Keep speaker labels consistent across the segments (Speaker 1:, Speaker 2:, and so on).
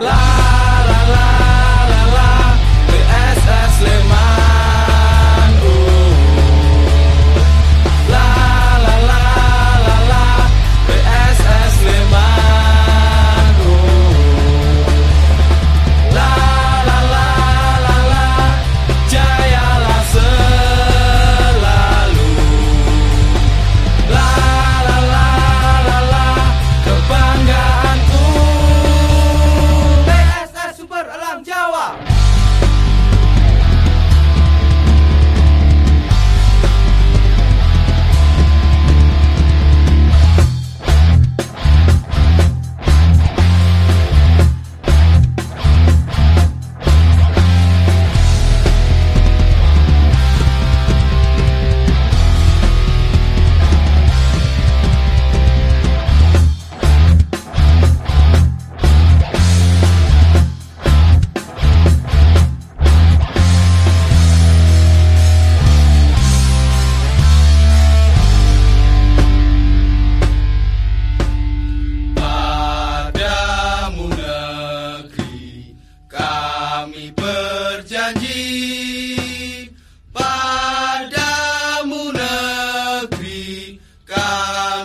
Speaker 1: Live.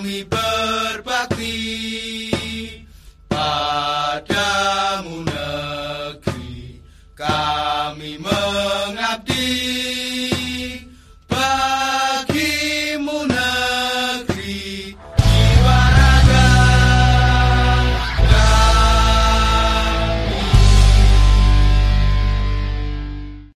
Speaker 1: kami berbakti padamu negeri. Kami mengabdi